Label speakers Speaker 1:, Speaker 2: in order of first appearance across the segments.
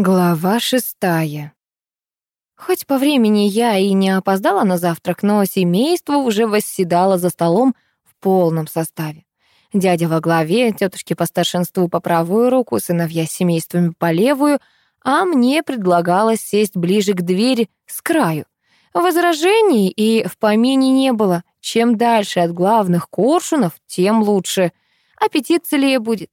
Speaker 1: Глава шестая. Хоть по времени я и не опоздала на завтрак, но семейство уже восседало за столом в полном составе. Дядя во главе, тетушки по старшинству по правую руку, сыновья с семействами по левую, а мне предлагалось сесть ближе к двери с краю. Возражений и в помине не было. Чем дальше от главных коршунов, тем лучше. Аппетит целее будет.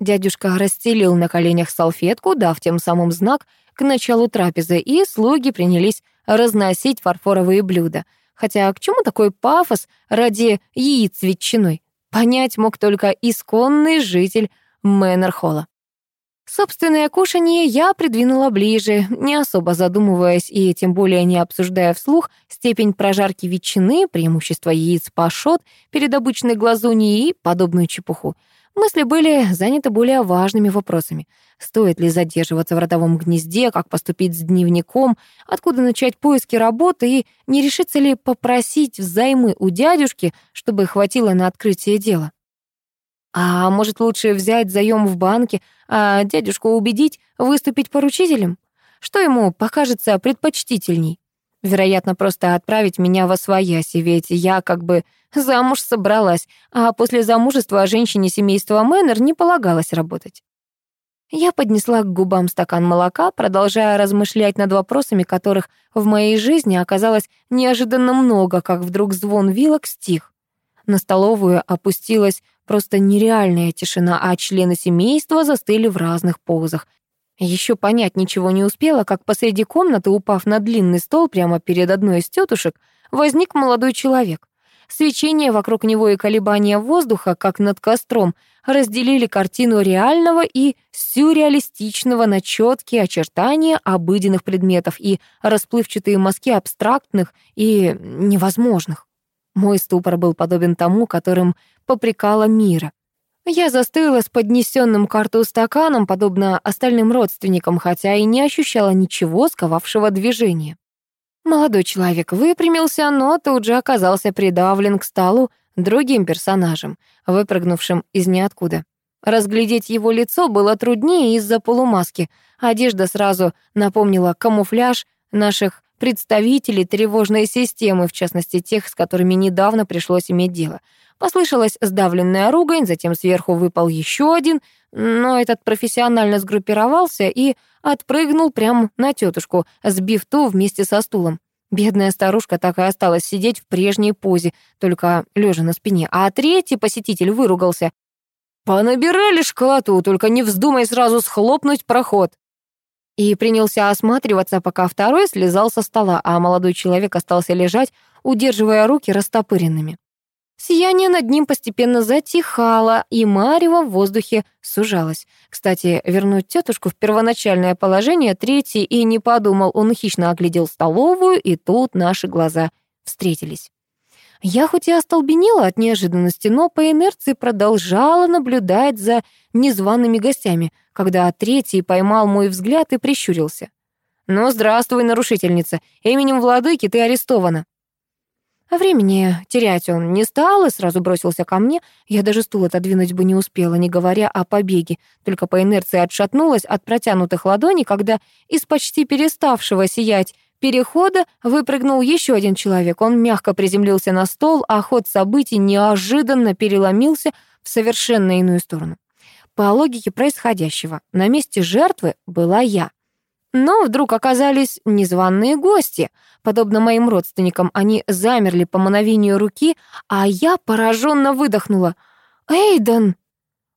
Speaker 1: Дядюшка расстелил на коленях салфетку, дав тем самым знак к началу трапезы, и слуги принялись разносить фарфоровые блюда. Хотя к чему такой пафос ради яиц ветчиной? Понять мог только исконный житель Мэннерхолла. Собственное кушанье я придвинула ближе, не особо задумываясь и тем более не обсуждая вслух степень прожарки ветчины, преимущество яиц пашот перед обычной глазуньей и подобную чепуху. Мысли были заняты более важными вопросами. Стоит ли задерживаться в родовом гнезде, как поступить с дневником, откуда начать поиски работы и не решиться ли попросить взаймы у дядюшки, чтобы хватило на открытие дела. А может, лучше взять заем в банке, а дядюшку убедить выступить поручителем? Что ему покажется предпочтительней? Вероятно, просто отправить меня во свояси, ведь я как бы замуж собралась, а после замужества женщине семейства Мэннер не полагалось работать. Я поднесла к губам стакан молока, продолжая размышлять над вопросами, которых в моей жизни оказалось неожиданно много, как вдруг звон вилок стих. На столовую опустилась просто нереальная тишина, а члены семейства застыли в разных позах, еще понять ничего не успела, как посреди комнаты, упав на длинный стол прямо перед одной из тетушек, возник молодой человек. Свечение вокруг него и колебания воздуха, как над костром, разделили картину реального и сюрреалистичного на четкие очертания обыденных предметов и расплывчатые мазки абстрактных и невозможных. Мой ступор был подобен тому, которым попрекала мира. Я застыла с поднесенным к рту стаканом, подобно остальным родственникам, хотя и не ощущала ничего, сковавшего движения. Молодой человек выпрямился, но тут же оказался придавлен к столу другим персонажем, выпрыгнувшим из ниоткуда. Разглядеть его лицо было труднее из-за полумаски. Одежда сразу напомнила камуфляж наших представителей тревожной системы, в частности тех, с которыми недавно пришлось иметь дело — Послышалась сдавленная ругань, затем сверху выпал еще один, но этот профессионально сгруппировался и отпрыгнул прямо на тетушку, сбив ту вместе со стулом. Бедная старушка так и осталась сидеть в прежней позе, только лежа на спине, а третий посетитель выругался. «Понабирали школоту, только не вздумай сразу схлопнуть проход!» И принялся осматриваться, пока второй слезал со стола, а молодой человек остался лежать, удерживая руки растопыренными. Сияние над ним постепенно затихало, и марево в воздухе сужалось. Кстати, вернуть тетушку в первоначальное положение третий и не подумал. Он хищно оглядел столовую, и тут наши глаза встретились. Я хоть и остолбенела от неожиданности, но по инерции продолжала наблюдать за незваными гостями, когда третий поймал мой взгляд и прищурился. «Ну, здравствуй, нарушительница. Именем владыки ты арестована». Времени терять он не стал и сразу бросился ко мне. Я даже стул отодвинуть бы не успела, не говоря о побеге. Только по инерции отшатнулась от протянутых ладоней, когда из почти переставшего сиять перехода выпрыгнул еще один человек. Он мягко приземлился на стол, а ход событий неожиданно переломился в совершенно иную сторону. По логике происходящего, на месте жертвы была я. Но вдруг оказались незваные гости. Подобно моим родственникам, они замерли по мановению руки, а я пораженно выдохнула. «Эйден!»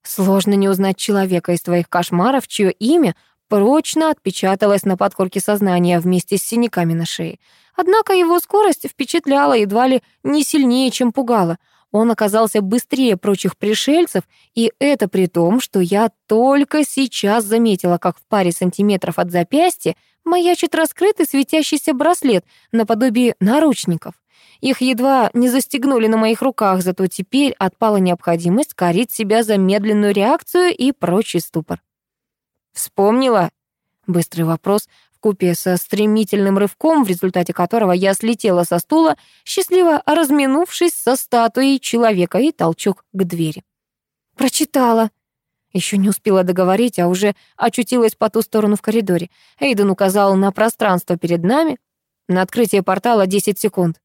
Speaker 1: Сложно не узнать человека из твоих кошмаров, чье имя прочно отпечаталось на подкорке сознания вместе с синяками на шее. Однако его скорость впечатляла едва ли не сильнее, чем пугала. Он оказался быстрее прочих пришельцев, и это при том, что я только сейчас заметила, как в паре сантиметров от запястья маячит раскрытый светящийся браслет наподобие наручников. Их едва не застегнули на моих руках, зато теперь отпала необходимость корить себя за медленную реакцию и прочий ступор. «Вспомнила?» Быстрый вопрос, вкупе со стремительным рывком, в результате которого я слетела со стула, счастливо разминувшись со статуей человека и толчок к двери. «Прочитала», Еще не успела договорить, а уже очутилась по ту сторону в коридоре. Эйден указал на пространство перед нами. На открытие портала 10 секунд.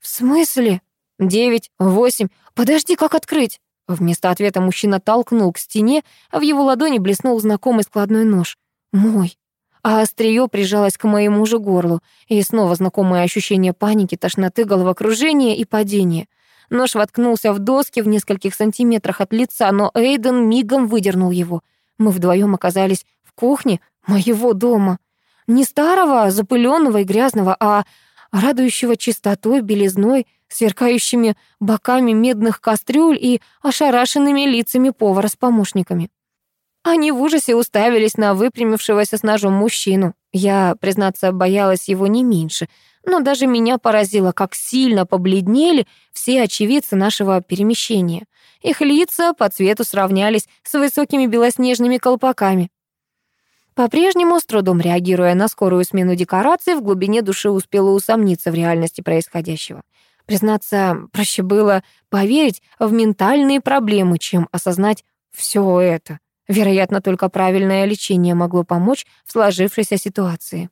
Speaker 1: «В смысле?» «Девять, восемь. Подожди, как открыть?» Вместо ответа мужчина толкнул к стене, а в его ладони блеснул знакомый складной нож. «Мой». А острие прижалось к моему же горлу, и снова знакомое ощущение паники, тошноты, головокружения и падения. Нож воткнулся в доски в нескольких сантиметрах от лица, но Эйден мигом выдернул его. Мы вдвоем оказались в кухне моего дома. Не старого, запыленного и грязного, а радующего чистотой, белизной, сверкающими боками медных кастрюль и ошарашенными лицами повара с помощниками. Они в ужасе уставились на выпрямившегося с ножом мужчину. Я, признаться, боялась его не меньше, но даже меня поразило, как сильно побледнели все очевидцы нашего перемещения. Их лица по цвету сравнялись с высокими белоснежными колпаками. По-прежнему, с трудом реагируя на скорую смену декораций, в глубине души успела усомниться в реальности происходящего. Признаться, проще было поверить в ментальные проблемы, чем осознать все это. Вероятно, только правильное лечение могло помочь в сложившейся ситуации.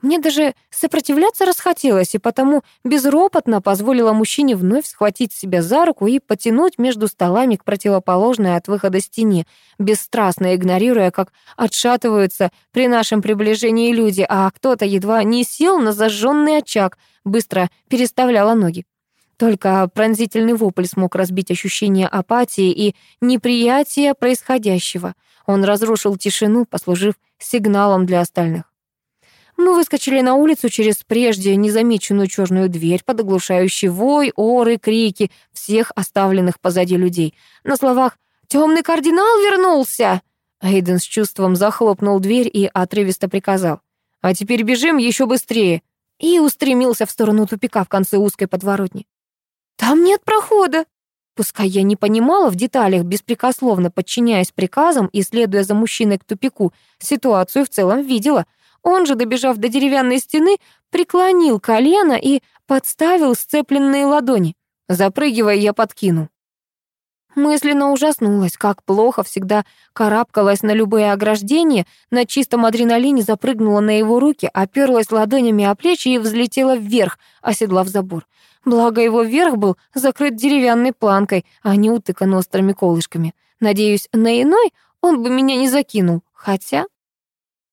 Speaker 1: Мне даже сопротивляться расхотелось, и потому безропотно позволила мужчине вновь схватить себя за руку и потянуть между столами к противоположной от выхода стене, бесстрастно игнорируя, как отшатываются при нашем приближении люди, а кто-то едва не сел на зажженный очаг, быстро переставляла ноги. Только пронзительный вопль смог разбить ощущение апатии и неприятия происходящего. Он разрушил тишину, послужив сигналом для остальных. Мы выскочили на улицу через прежде незамеченную черную дверь под оглушающий вой, оры, крики всех оставленных позади людей. На словах «Темный кардинал вернулся!» Эйден с чувством захлопнул дверь и отрывисто приказал. «А теперь бежим еще быстрее!» и устремился в сторону тупика в конце узкой подворотни. «Там нет прохода!» Пускай я не понимала в деталях, беспрекословно подчиняясь приказам и следуя за мужчиной к тупику, ситуацию в целом видела — он же, добежав до деревянной стены, преклонил колено и подставил сцепленные ладони. Запрыгивая, я подкину. Мысленно ужаснулась, как плохо всегда карабкалась на любые ограждения, на чистом адреналине запрыгнула на его руки, оперлась ладонями о плечи и взлетела вверх, оседлав забор. Благо его верх был закрыт деревянной планкой, а не утыкан острыми колышками. Надеюсь, на иной он бы меня не закинул, хотя...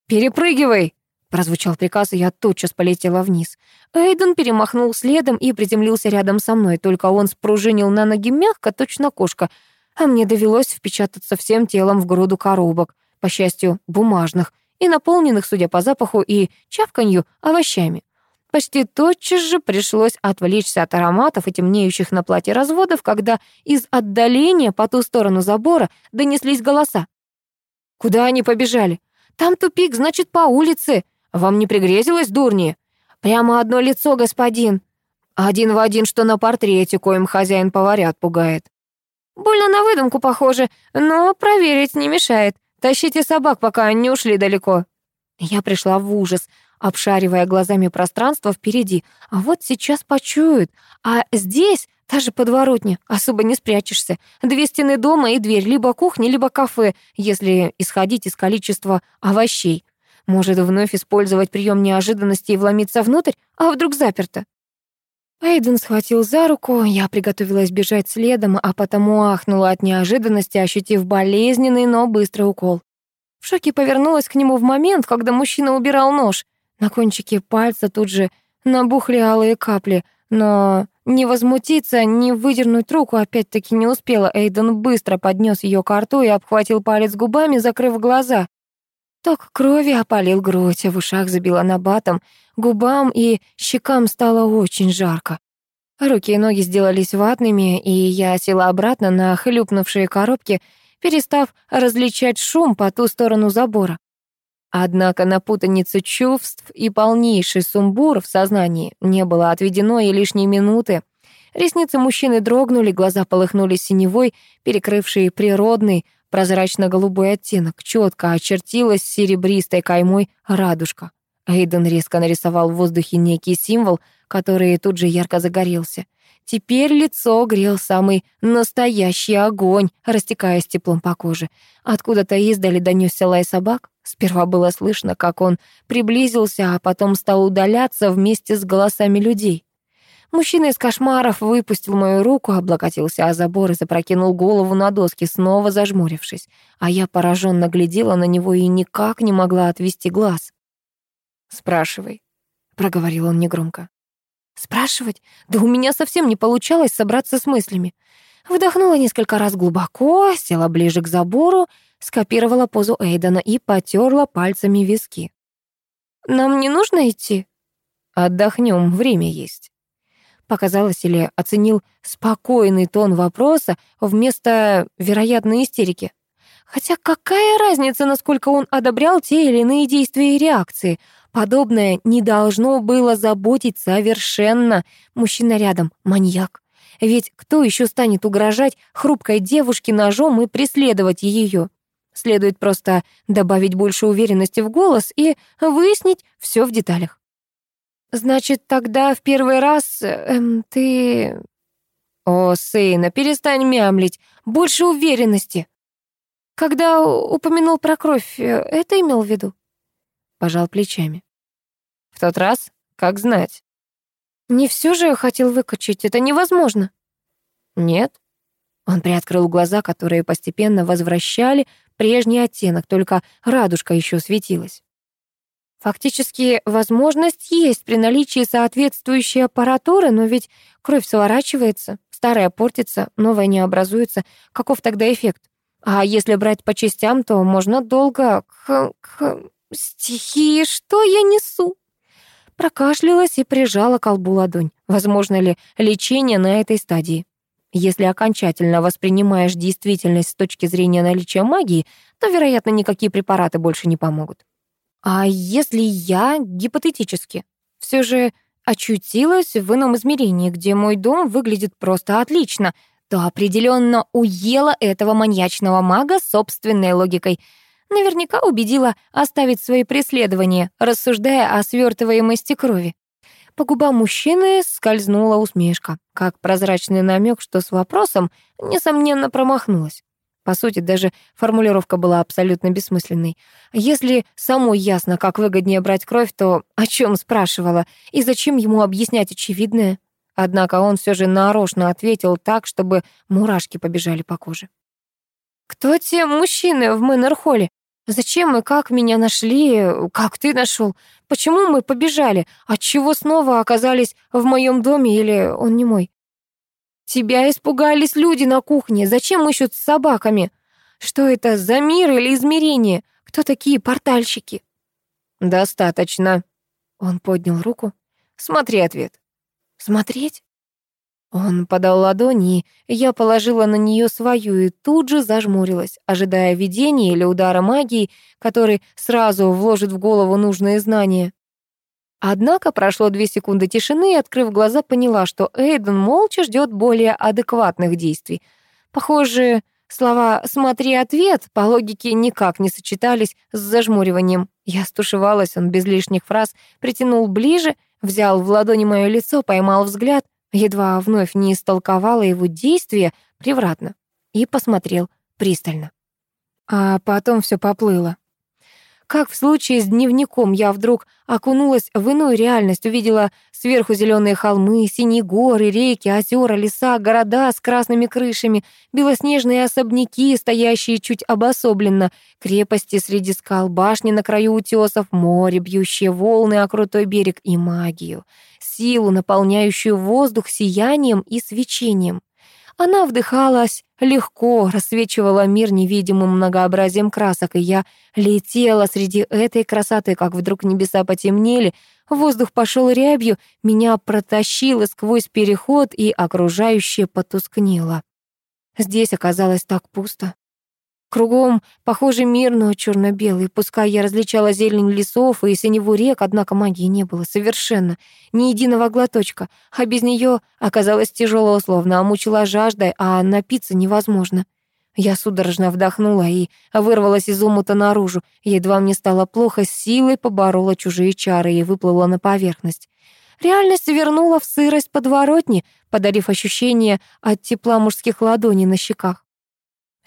Speaker 1: «Перепрыгивай!» Прозвучал приказ, и я тотчас полетела вниз. Эйден перемахнул следом и приземлился рядом со мной, только он спружинил на ноги мягко, точно кошка, а мне довелось впечататься всем телом в груду коробок, по счастью, бумажных, и наполненных, судя по запаху и чавканью, овощами. Почти тотчас же пришлось отвлечься от ароматов и темнеющих на платье разводов, когда из отдаления по ту сторону забора донеслись голоса. «Куда они побежали?» «Там тупик, значит, по улице!» Вам не пригрезилось, дурни? Прямо одно лицо, господин. Один в один, что на портрете, коим хозяин поварят пугает. Больно на выдумку похоже, но проверить не мешает. Тащите собак, пока они ушли далеко. Я пришла в ужас, обшаривая глазами пространство впереди. А вот сейчас почуют. А здесь, та же подворотня, особо не спрячешься. Две стены дома и дверь, либо кухня, либо кафе, если исходить из количества овощей. Может, вновь использовать прием неожиданности и вломиться внутрь, а вдруг заперто? Эйден схватил за руку, я приготовилась бежать следом, а потому ахнула от неожиданности, ощутив болезненный, но быстрый укол. В шоке повернулась к нему в момент, когда мужчина убирал нож. На кончике пальца тут же набухли алые капли, но не возмутиться, не выдернуть руку опять-таки не успела. Эйден быстро поднес ее к рту и обхватил палец губами, закрыв глаза. Ток крови опалил грудь, в ушах забило набатом, губам и щекам стало очень жарко. Руки и ноги сделались ватными, и я села обратно на хлюпнувшие коробки, перестав различать шум по ту сторону забора. Однако на путаницу чувств и полнейший сумбур в сознании не было отведено и лишней минуты. Ресницы мужчины дрогнули, глаза полыхнули синевой, перекрывшие природный, Прозрачно-голубой оттенок, четко очертилась серебристой каймой радужка. Эйден резко нарисовал в воздухе некий символ, который тут же ярко загорелся. Теперь лицо грел самый настоящий огонь, растекаясь теплом по коже. Откуда-то издали донесся лай собак. Сперва было слышно, как он приблизился, а потом стал удаляться вместе с голосами людей. Мужчина из кошмаров выпустил мою руку, облокотился о забор и запрокинул голову на доски, снова зажмурившись. А я пораженно глядела на него и никак не могла отвести глаз. «Спрашивай», — проговорил он негромко. «Спрашивать? Да у меня совсем не получалось собраться с мыслями». Вдохнула несколько раз глубоко, села ближе к забору, скопировала позу Эйдена и потерла пальцами виски. «Нам не нужно идти?» «Отдохнем, время есть». Показалось или оценил спокойный тон вопроса вместо вероятной истерики. Хотя какая разница, насколько он одобрял те или иные действия и реакции? Подобное не должно было заботить совершенно. Мужчина рядом, маньяк. Ведь кто еще станет угрожать хрупкой девушке ножом и преследовать ее? Следует просто добавить больше уверенности в голос и выяснить все в деталях. Значит, тогда в первый раз эм, ты... О, Сейна, перестань мямлить. Больше уверенности. Когда упомянул про кровь, э, это имел в виду? Пожал плечами. В тот раз, как знать. Не все же хотел выкачать, это невозможно. Нет. Он приоткрыл глаза, которые постепенно возвращали прежний оттенок, только радужка еще светилась. Фактически возможность есть при наличии соответствующей аппаратуры, но ведь кровь сворачивается, старая портится, новая не образуется. Каков тогда эффект? А если брать по частям, то можно долго... К... к... Стихи, что я несу? Прокашлялась и прижала к колбу ладонь. Возможно ли лечение на этой стадии? Если окончательно воспринимаешь действительность с точки зрения наличия магии, то, вероятно, никакие препараты больше не помогут. А если я, гипотетически, все же очутилась в ином измерении, где мой дом выглядит просто отлично, то определенно уела этого маньячного мага собственной логикой. Наверняка убедила оставить свои преследования, рассуждая о свертываемости крови. По губам мужчины скользнула усмешка, как прозрачный намек, что с вопросом, несомненно, промахнулась. По сути, даже формулировка была абсолютно бессмысленной. Если самой ясно, как выгоднее брать кровь, то о чем спрашивала и зачем ему объяснять очевидное? Однако он все же нарочно ответил так, чтобы мурашки побежали по коже. «Кто те мужчины в Мэннер-холле? Зачем и как меня нашли? Как ты нашел? Почему мы побежали? Отчего снова оказались в моем доме или он не мой? Тебя испугались люди на кухне. Зачем ищут с собаками? Что это за мир или измерение? Кто такие портальщики? Достаточно. Он поднял руку. Смотри ответ. Смотреть? Он подал ладони, я положила на нее свою и тут же зажмурилась, ожидая видения или удара магии, который сразу вложит в голову нужные знания. Однако прошло две секунды тишины, и, открыв глаза, поняла, что Эйден молча ждет более адекватных действий. Похоже, слова «смотри ответ» по логике никак не сочетались с зажмуриванием. Я стушевалась, он без лишних фраз притянул ближе, взял в ладони мое лицо, поймал взгляд, едва вновь не истолковала его действия превратно и посмотрел пристально. А потом все поплыло. Как в случае с дневником я вдруг окунулась в иную реальность, увидела сверху зеленые холмы, синие горы, реки, озера, леса, города с красными крышами, белоснежные особняки, стоящие чуть обособленно, крепости среди скал, башни на краю утесов, море, бьющие волны, а крутой берег и магию, силу, наполняющую воздух сиянием и свечением. Она вдыхалась легко, рассвечивала мир невидимым многообразием красок, и я летела среди этой красоты, как вдруг небеса потемнели, воздух пошел рябью, меня протащило сквозь переход, и окружающее потускнело. Здесь оказалось так пусто. Кругом похожий мир, но черно белый Пускай я различала зелень лесов и синеву рек, однако магии не было совершенно, ни единого глоточка, а без нее оказалось тяжело, словно мучила жаждой, а напиться невозможно. Я судорожно вдохнула и вырвалась из умута наружу. Едва мне стало плохо, силой поборола чужие чары и выплыла на поверхность. Реальность вернула в сырость подворотни, подарив ощущение от тепла мужских ладоней на щеках.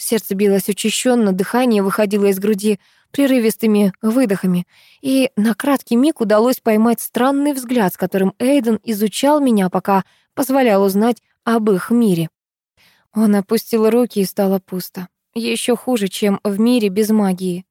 Speaker 1: Сердце билось учащенно, дыхание выходило из груди прерывистыми выдохами, и на краткий миг удалось поймать странный взгляд, с которым Эйден изучал меня, пока позволял узнать об их мире. Он опустил руки, и стало пусто. Еще хуже, чем в мире без магии.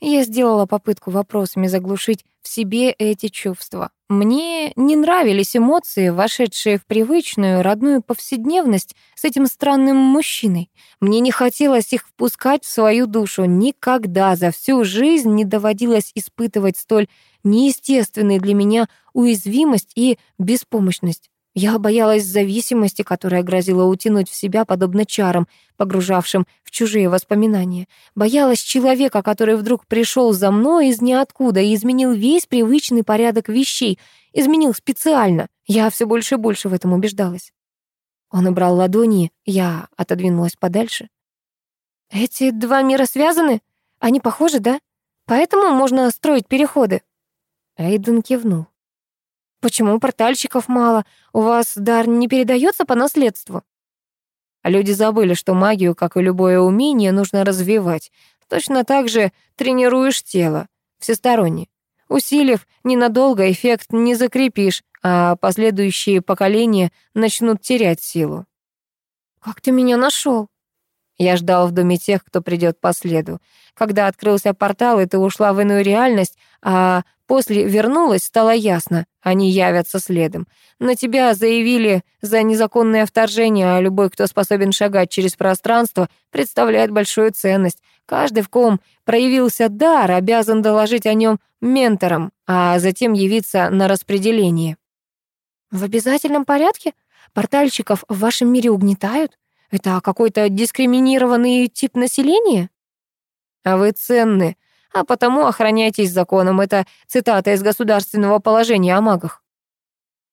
Speaker 1: Я сделала попытку вопросами заглушить в себе эти чувства. Мне не нравились эмоции, вошедшие в привычную, родную повседневность с этим странным мужчиной. Мне не хотелось их впускать в свою душу. Никогда за всю жизнь не доводилось испытывать столь неестественные для меня уязвимость и беспомощность. Я боялась зависимости, которая грозила утянуть в себя, подобно чарам, погружавшим в чужие воспоминания. Боялась человека, который вдруг пришел за мной из ниоткуда и изменил весь привычный порядок вещей. Изменил специально. Я все больше и больше в этом убеждалась. Он убрал ладони, я отодвинулась подальше. «Эти два мира связаны? Они похожи, да? Поэтому можно строить переходы?» Эйден кивнул. Почему портальщиков мало? У вас дар не передается по наследству? Люди забыли, что магию, как и любое умение, нужно развивать. Точно так же тренируешь тело, всесторонне. Усилив ненадолго, эффект не закрепишь, а последующие поколения начнут терять силу. «Как ты меня нашел? Я ждал в доме тех, кто придет по следу. Когда открылся портал, и ты ушла в иную реальность, а После вернулась, стало ясно, они явятся следом. На тебя заявили за незаконное вторжение, а любой, кто способен шагать через пространство, представляет большую ценность. Каждый, в ком проявился дар, обязан доложить о нем менторам, а затем явиться на распределение. В обязательном порядке? Портальщиков в вашем мире угнетают? Это какой-то дискриминированный тип населения? А вы ценны, а потому охраняйтесь законом. Это цитата из государственного положения о магах.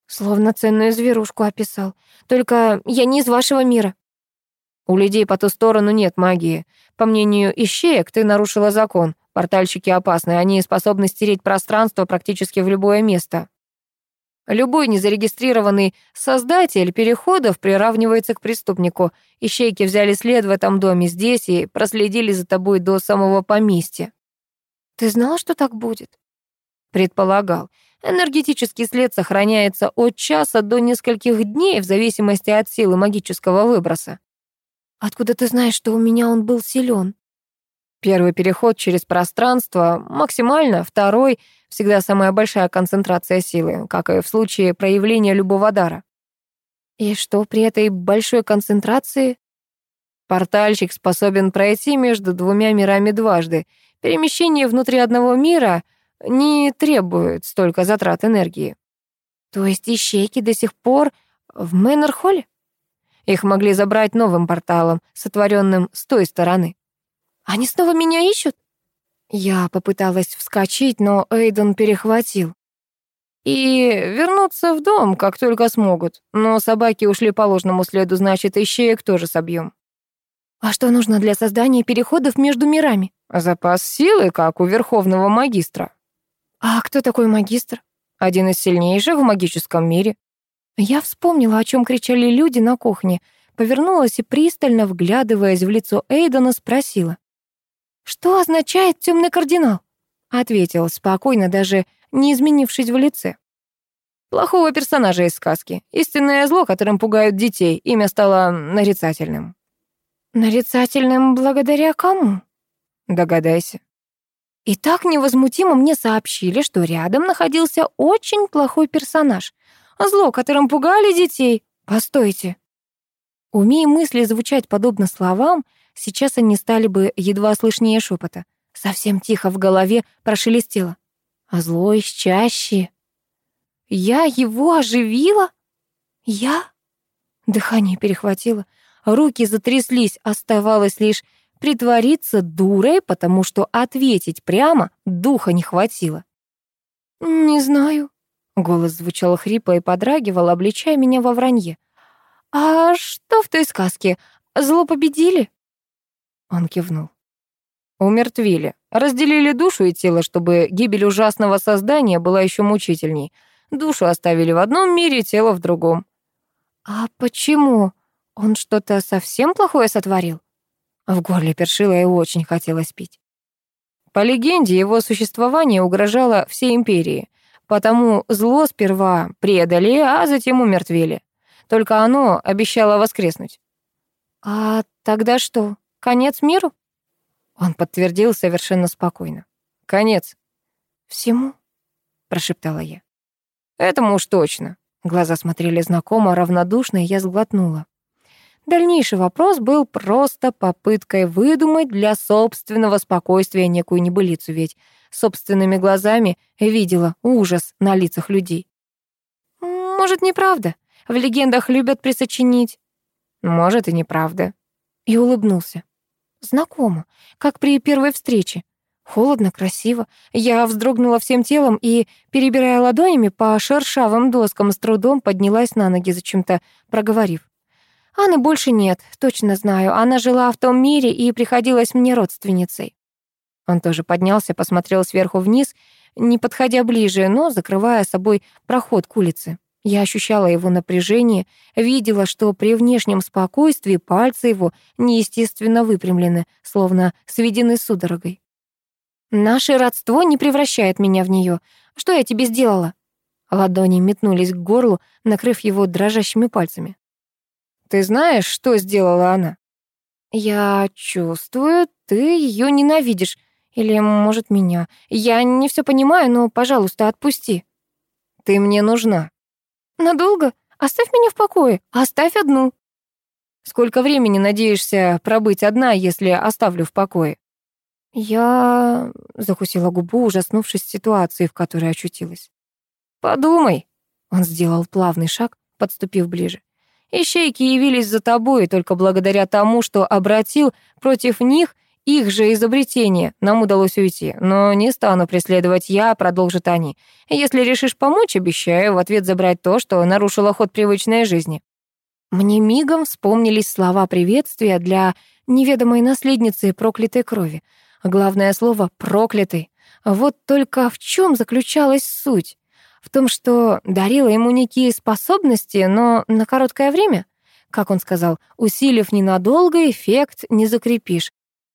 Speaker 1: Словно ценную зверушку описал. Только я не из вашего мира. У людей по ту сторону нет магии. По мнению ищеек, ты нарушила закон. Портальщики опасны, они способны стереть пространство практически в любое место. Любой незарегистрированный создатель переходов приравнивается к преступнику. Ищейки взяли след в этом доме здесь и проследили за тобой до самого поместья. Ты знал, что так будет? Предполагал. Энергетический след сохраняется от часа до нескольких дней в зависимости от силы магического выброса. Откуда ты знаешь, что у меня он был силен? Первый переход через пространство максимально, второй — всегда самая большая концентрация силы, как и в случае проявления любого дара. И что при этой большой концентрации? Портальщик способен пройти между двумя мирами дважды, Перемещение внутри одного мира не требует столько затрат энергии. То есть ищейки до сих пор в Мэннер-холле? Их могли забрать новым порталом, сотворенным с той стороны. Они снова меня ищут? Я попыталась вскочить, но Эйден перехватил. И вернуться в дом, как только смогут. Но собаки ушли по ложному следу, значит, ищеек тоже собьем. А что нужно для создания переходов между мирами? Запас силы, как у верховного магистра. А кто такой магистр? Один из сильнейших в магическом мире. Я вспомнила, о чем кричали люди на кухне, повернулась и пристально, вглядываясь в лицо Эйдена, спросила. «Что означает темный кардинал?» Ответил спокойно, даже не изменившись в лице. Плохого персонажа из сказки. Истинное зло, которым пугают детей. Имя стало нарицательным. Нарицательным благодаря кому? Догадайся. И так невозмутимо мне сообщили, что рядом находился очень плохой персонаж. Зло, которым пугали детей. Постойте. Умея мысли звучать подобно словам, сейчас они стали бы едва слышнее шепота. Совсем тихо в голове прошелестело. А зло из чаще. Я его оживила? Я? Дыхание перехватило, руки затряслись, оставалось лишь притвориться дурой, потому что ответить прямо духа не хватило. «Не знаю», — голос звучал хрипло и подрагивал, обличая меня во вранье. «А что в той сказке? Зло победили?» Он кивнул. Умертвили. Разделили душу и тело, чтобы гибель ужасного создания была еще мучительней.
Speaker 2: Душу оставили в одном мире, тело в другом.
Speaker 1: А почему? Он что-то совсем плохое сотворил? В горле першило и очень хотелось пить.
Speaker 2: По легенде, его существование угрожало всей империи, потому зло сперва предали, а затем умертвили. Только оно обещало воскреснуть.
Speaker 1: А тогда что, конец миру?
Speaker 2: Он подтвердил совершенно спокойно. Конец.
Speaker 1: Всему? прошептала я.
Speaker 2: Этому уж точно.
Speaker 1: Глаза смотрели знакомо, равнодушно, и я сглотнула. Дальнейший вопрос был просто попыткой выдумать для собственного спокойствия некую небылицу, ведь собственными глазами видела ужас на лицах людей. Может, неправда? В легендах любят присочинить.
Speaker 2: Может, и неправда.
Speaker 1: И улыбнулся. Знакомо, как при первой встрече. Холодно, красиво. Я вздрогнула всем телом и, перебирая ладонями по шершавым доскам, с трудом поднялась на ноги, зачем-то проговорив. Анны больше нет, точно знаю. Она жила в том мире и приходилась мне родственницей. Он тоже поднялся, посмотрел сверху вниз, не подходя ближе, но закрывая собой проход к улице. Я ощущала его напряжение, видела, что при внешнем спокойствии пальцы его неестественно выпрямлены, словно сведены судорогой. Наше родство не превращает меня в нее. Что я тебе сделала?» Ладони метнулись к горлу, накрыв его дрожащими пальцами.
Speaker 2: «Ты знаешь, что сделала она?»
Speaker 1: «Я чувствую, ты ее ненавидишь. Или, может, меня. Я не все понимаю, но, пожалуйста, отпусти».
Speaker 2: «Ты мне нужна».
Speaker 1: «Надолго? Оставь меня в покое. Оставь одну».
Speaker 2: «Сколько времени надеешься пробыть одна, если оставлю в покое?»
Speaker 1: Я закусила губу, ужаснувшись ситуации, в которой очутилась.
Speaker 2: «Подумай», —
Speaker 1: он сделал плавный шаг, подступив ближе.
Speaker 2: «Ищейки явились за тобой только благодаря тому, что обратил против них их же изобретение. Нам удалось уйти, но не стану преследовать я, продолжат они. Если решишь помочь, обещаю в ответ забрать то, что нарушило ход привычной жизни».
Speaker 1: Мне мигом вспомнились слова приветствия для неведомой наследницы проклятой крови — Главное слово «проклятый». Вот только в чем заключалась суть? В том, что дарила ему некие способности, но на короткое время? Как он сказал, усилив ненадолго, эффект не закрепишь.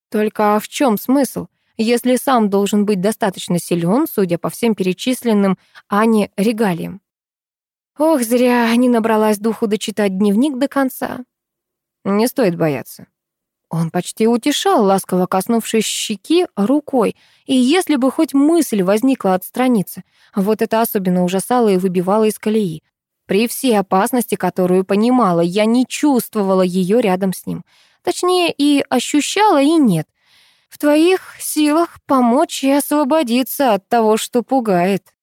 Speaker 1: Только в чем смысл? Если сам должен быть достаточно силен, судя по всем перечисленным, а не регалиям. Ох, зря не набралась духу дочитать дневник до конца.
Speaker 2: Не стоит бояться.
Speaker 1: Он почти утешал, ласково коснувшись щеки рукой, и если бы хоть мысль возникла отстраниться, вот это особенно ужасало и выбивало из колеи. При всей опасности, которую понимала, я не чувствовала ее рядом с ним. Точнее, и ощущала, и нет. В твоих силах помочь и освободиться от того, что пугает.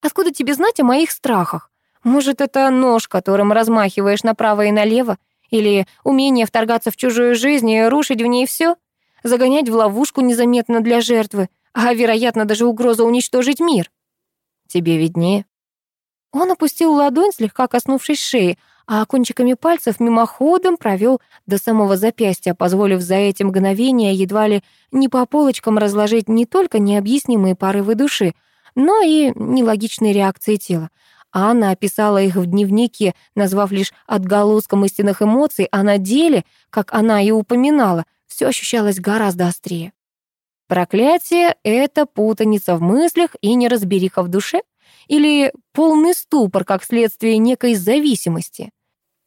Speaker 1: Откуда тебе знать о моих страхах? Может, это нож, которым размахиваешь направо и налево? Или умение вторгаться в чужую жизнь и рушить в ней все? Загонять в ловушку незаметно для жертвы, а, вероятно, даже угроза уничтожить мир? Тебе виднее. Он опустил ладонь, слегка коснувшись шеи, а кончиками пальцев мимоходом провел до самого запястья, позволив за эти мгновения едва ли не по полочкам разложить не только необъяснимые порывы души, но и нелогичные реакции тела. Анна описала их в дневнике, назвав лишь отголоском истинных эмоций, а на деле, как она и упоминала, все ощущалось гораздо острее. Проклятие — это путаница в мыслях и неразбериха в душе? Или полный ступор, как следствие некой зависимости?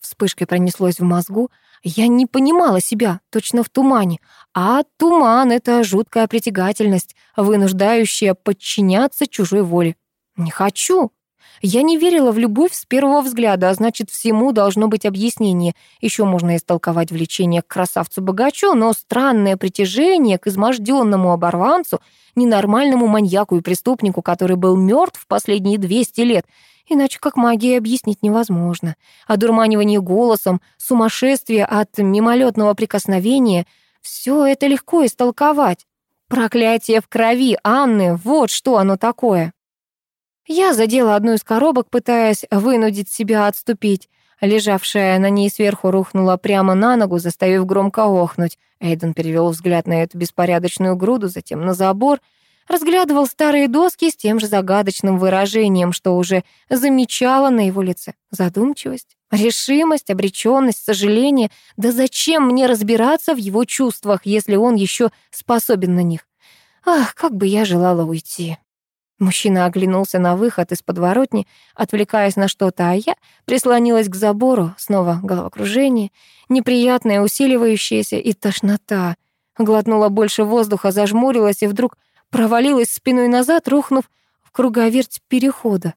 Speaker 1: Вспышкой пронеслось в мозгу. Я не понимала себя, точно в тумане. А туман — это жуткая притягательность, вынуждающая подчиняться чужой воле. Не хочу. Я не верила в любовь с первого взгляда, а значит, всему должно быть объяснение. Еще можно истолковать влечение к красавцу-богачу, но странное притяжение к изможденному оборванцу, ненормальному маньяку и преступнику, который был мертв последние 200 лет, иначе как магией объяснить невозможно. Одурманивание голосом, сумасшествие от мимолетного прикосновения — все это легко истолковать. Проклятие в крови Анны, вот что оно такое. Я задела одну из коробок, пытаясь вынудить себя отступить. Лежавшая на ней сверху рухнула прямо на ногу, заставив громко охнуть. Эйден перевел взгляд на эту беспорядочную груду, затем на забор. Разглядывал старые доски с тем же загадочным выражением, что уже замечала на его лице. Задумчивость, решимость, обреченность, сожаление. Да зачем мне разбираться в его чувствах, если он еще способен на них? Ах, как бы я желала уйти. Мужчина оглянулся на выход из подворотни, отвлекаясь на что-то, а я прислонилась к забору, снова головокружение, неприятное, усиливающееся и тошнота. Глотнула больше воздуха, зажмурилась и вдруг провалилась спиной назад, рухнув в круговерть перехода.